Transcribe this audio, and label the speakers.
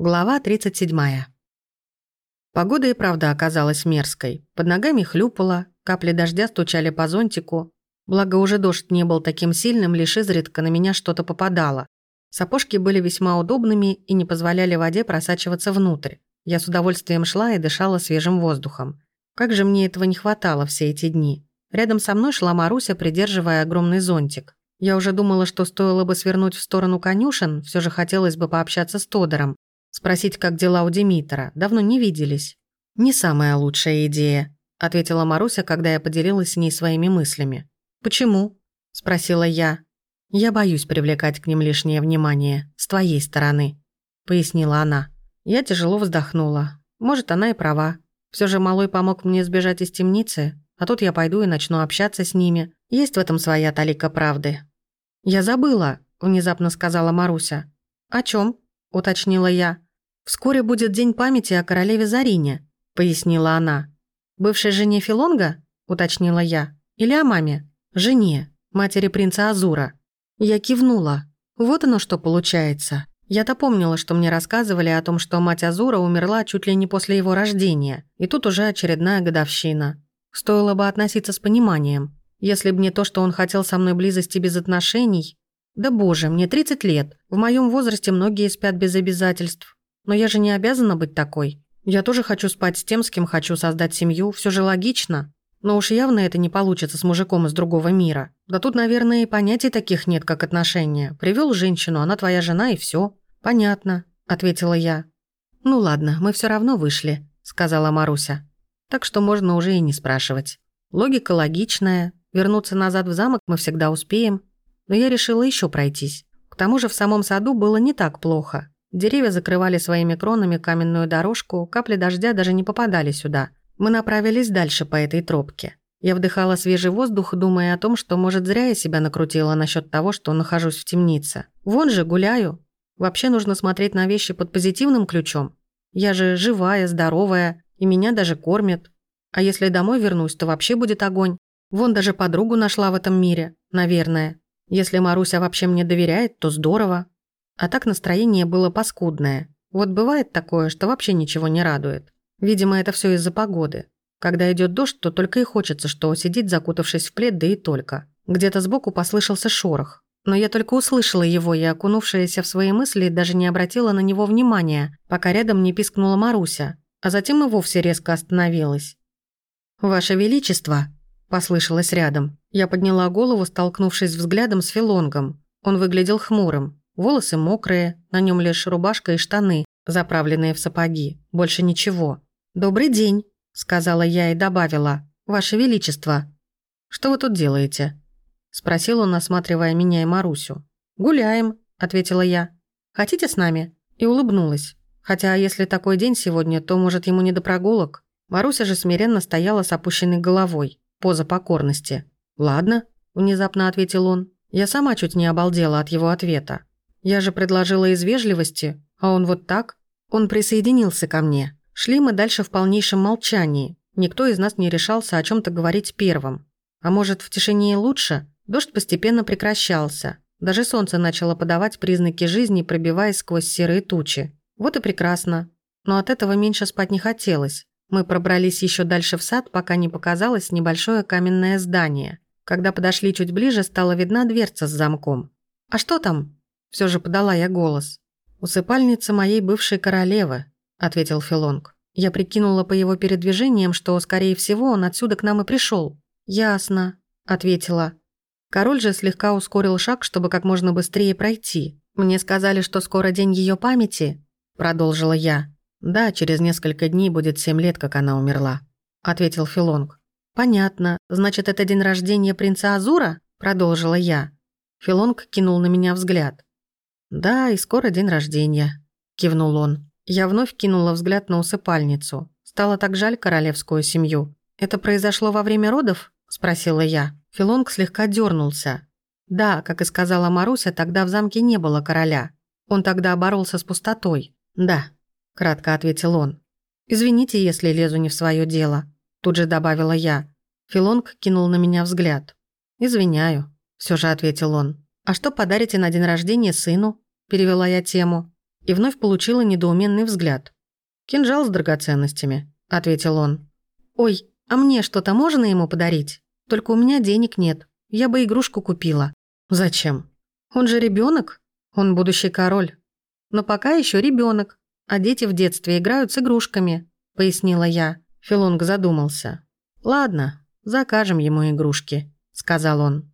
Speaker 1: Глава 37. Погода и правда оказалась мерзкой. Под ногами хлюпало, капли дождя стучали по зонтику. Благо уже дождь не был таким сильным, лишь изредка на меня что-то попадало. Сапожки были весьма удобными и не позволяли воде просачиваться внутрь. Я с удовольствием шла и дышала свежим воздухом. Как же мне этого не хватало все эти дни. Рядом со мной шла Маруся, придерживая огромный зонтик. Я уже думала, что стоило бы свернуть в сторону конюшен, все же хотелось бы пообщаться с Тодором, Спросить, как дела у Димитра. Давно не виделись. «Не самая лучшая идея», — ответила Маруся, когда я поделилась с ней своими мыслями. «Почему?» — спросила я. «Я боюсь привлекать к ним лишнее внимание. С твоей стороны», — пояснила она. Я тяжело вздохнула. Может, она и права. Все же малой помог мне сбежать из темницы, а тут я пойду и начну общаться с ними. Есть в этом своя талика правды. «Я забыла», — внезапно сказала Маруся. «О чем? – уточнила я. «Вскоре будет день памяти о королеве Зарине», – пояснила она. «Бывшей жене Филонга?» – уточнила я. «Или о маме?» «Жене, матери принца Азура». Я кивнула. Вот оно что получается. Я-то помнила, что мне рассказывали о том, что мать Азура умерла чуть ли не после его рождения, и тут уже очередная годовщина. Стоило бы относиться с пониманием. Если бы не то, что он хотел со мной близости без отношений, да боже, мне 30 лет. В моем возрасте многие спят без обязательств. Но я же не обязана быть такой. Я тоже хочу спать с тем, с кем хочу создать семью. Все же логично. Но уж явно это не получится с мужиком из другого мира. Да тут, наверное, и понятий таких нет, как отношения. Привел женщину, она твоя жена, и все. Понятно, ответила я. Ну ладно, мы все равно вышли, сказала Маруся. Так что можно уже и не спрашивать. Логика логичная. Вернуться назад в замок мы всегда успеем но я решила еще пройтись. К тому же в самом саду было не так плохо. Деревья закрывали своими кронами каменную дорожку, капли дождя даже не попадали сюда. Мы направились дальше по этой тропке. Я вдыхала свежий воздух, думая о том, что, может, зря я себя накрутила насчет того, что нахожусь в темнице. Вон же, гуляю. Вообще нужно смотреть на вещи под позитивным ключом. Я же живая, здоровая, и меня даже кормят. А если домой вернусь, то вообще будет огонь. Вон даже подругу нашла в этом мире, наверное. Если Маруся вообще мне доверяет, то здорово. А так настроение было паскудное. Вот бывает такое, что вообще ничего не радует. Видимо, это все из-за погоды. Когда идет дождь, то только и хочется, что сидеть, закутавшись в плед, да и только. Где-то сбоку послышался шорох. Но я только услышала его и, окунувшаяся в свои мысли, даже не обратила на него внимания, пока рядом не пискнула Маруся, а затем и вовсе резко остановилась. «Ваше Величество!» – послышалось рядом. Я подняла голову, столкнувшись взглядом с Филонгом. Он выглядел хмурым. Волосы мокрые, на нем лишь рубашка и штаны, заправленные в сапоги. Больше ничего. «Добрый день», — сказала я и добавила. «Ваше Величество». «Что вы тут делаете?» — спросил он, осматривая меня и Марусю. «Гуляем», — ответила я. «Хотите с нами?» И улыбнулась. Хотя, если такой день сегодня, то, может, ему не до прогулок. Маруся же смиренно стояла с опущенной головой. Поза покорности. «Ладно», – внезапно ответил он. Я сама чуть не обалдела от его ответа. Я же предложила из вежливости, а он вот так. Он присоединился ко мне. Шли мы дальше в полнейшем молчании. Никто из нас не решался о чем то говорить первым. А может, в тишине и лучше? Дождь постепенно прекращался. Даже солнце начало подавать признаки жизни, пробиваясь сквозь серые тучи. Вот и прекрасно. Но от этого меньше спать не хотелось. Мы пробрались еще дальше в сад, пока не показалось небольшое каменное здание – когда подошли чуть ближе, стала видна дверца с замком. «А что там?» Все же подала я голос. «Усыпальница моей бывшей королевы», — ответил Филонг. Я прикинула по его передвижениям, что, скорее всего, он отсюда к нам и пришел. «Ясно», — ответила. Король же слегка ускорил шаг, чтобы как можно быстрее пройти. «Мне сказали, что скоро день ее памяти», — продолжила я. «Да, через несколько дней будет семь лет, как она умерла», — ответил Филонг. «Понятно. Значит, это день рождения принца Азура?» – продолжила я. Филонг кинул на меня взгляд. «Да, и скоро день рождения», – кивнул он. Я вновь кинула взгляд на усыпальницу. Стало так жаль королевскую семью. «Это произошло во время родов?» – спросила я. Филонг слегка дернулся. «Да, как и сказала Маруся, тогда в замке не было короля. Он тогда боролся с пустотой». «Да», – кратко ответил он. «Извините, если лезу не в свое дело», Тут же добавила я. Филонг кинул на меня взгляд. «Извиняю», – все же ответил он. «А что подарите на день рождения сыну?» – перевела я тему. и вновь получила недоуменный взгляд. «Кинжал с драгоценностями», — ответил он. «Ой, а мне что-то можно ему подарить? Только у меня денег нет. Я бы игрушку купила». «Зачем? Он же ребенок, Он будущий король. Но пока еще ребенок, а дети в детстве играют с игрушками», — пояснила я. Филонг задумался. «Ладно, закажем ему игрушки», — сказал он.